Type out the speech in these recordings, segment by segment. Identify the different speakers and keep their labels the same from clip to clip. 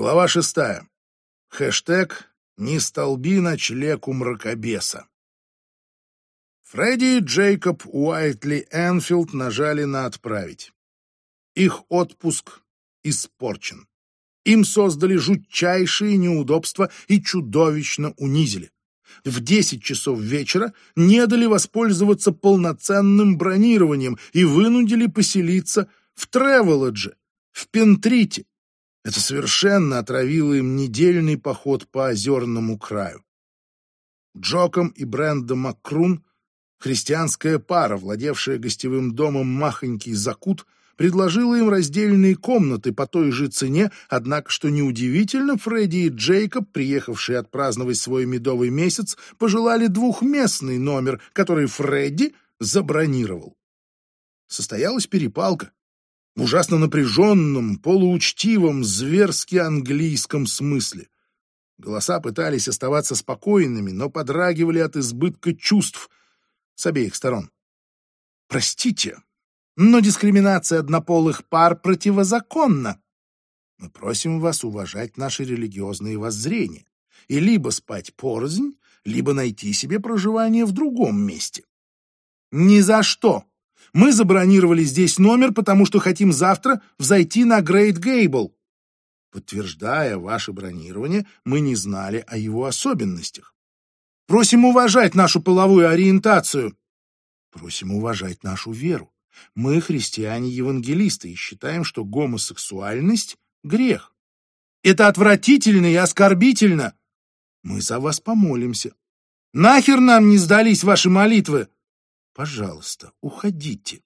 Speaker 1: Глава шестая. Хэштег «Не столби ночлег у мракобеса». Фредди и Джейкоб Уайтли Энфилд нажали на «Отправить». Их отпуск испорчен. Им создали жутчайшие неудобства и чудовищно унизили. В 10 часов вечера не дали воспользоваться полноценным бронированием и вынудили поселиться в Тревелодже, в Пентрите. Это совершенно отравило им недельный поход по озерному краю. Джоком и Брэндом Маккрун, христианская пара, владевшая гостевым домом махонький закут, предложила им раздельные комнаты по той же цене, однако, что неудивительно, Фредди и Джейкоб, приехавшие отпраздновать свой медовый месяц, пожелали двухместный номер, который Фредди забронировал. Состоялась перепалка в ужасно напряженном, полуучтивом, зверски английском смысле. Голоса пытались оставаться спокойными, но подрагивали от избытка чувств с обеих сторон. «Простите, но дискриминация однополых пар противозаконна. Мы просим вас уважать наши религиозные воззрения и либо спать порознь, либо найти себе проживание в другом месте». «Ни за что!» Мы забронировали здесь номер, потому что хотим завтра взойти на Грейт Гейбл. Подтверждая ваше бронирование, мы не знали о его особенностях. Просим уважать нашу половую ориентацию. Просим уважать нашу веру. Мы христиане-евангелисты и считаем, что гомосексуальность — грех. Это отвратительно и оскорбительно. Мы за вас помолимся. Нахер нам не сдались ваши молитвы? Пожалуйста, уходите.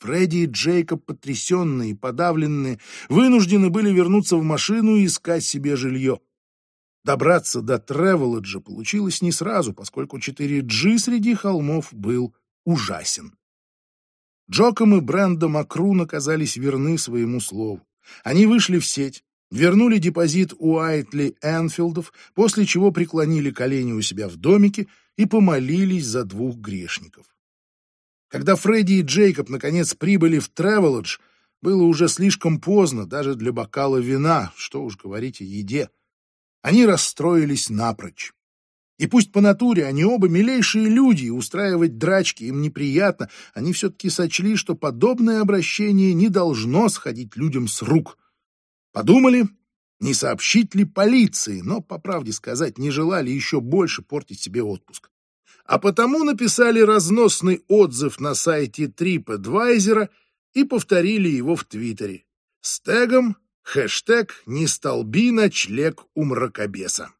Speaker 1: Фредди и Джейкоб, потрясенные и подавленные, вынуждены были вернуться в машину и искать себе жилье. Добраться до Тревелоджа получилось не сразу, поскольку 4G среди холмов был ужасен. Джоком и Брэндом Макрун оказались верны своему слову. Они вышли в сеть, вернули депозит у Айтли Энфилдов, после чего преклонили колени у себя в домике и помолились за двух грешников. Когда Фредди и Джейкоб наконец прибыли в Тревелодж, было уже слишком поздно даже для бокала вина, что уж говорить о еде. Они расстроились напрочь. И пусть по натуре они оба милейшие люди, и устраивать драчки им неприятно, они все-таки сочли, что подобное обращение не должно сходить людям с рук. Подумали, не сообщить ли полиции, но, по правде сказать, не желали еще больше портить себе отпуск. А потому написали разносный отзыв на сайте TripAdvisor и повторили его в Твиттере с тегом хэштег «Не столби ночлег у мракобеса».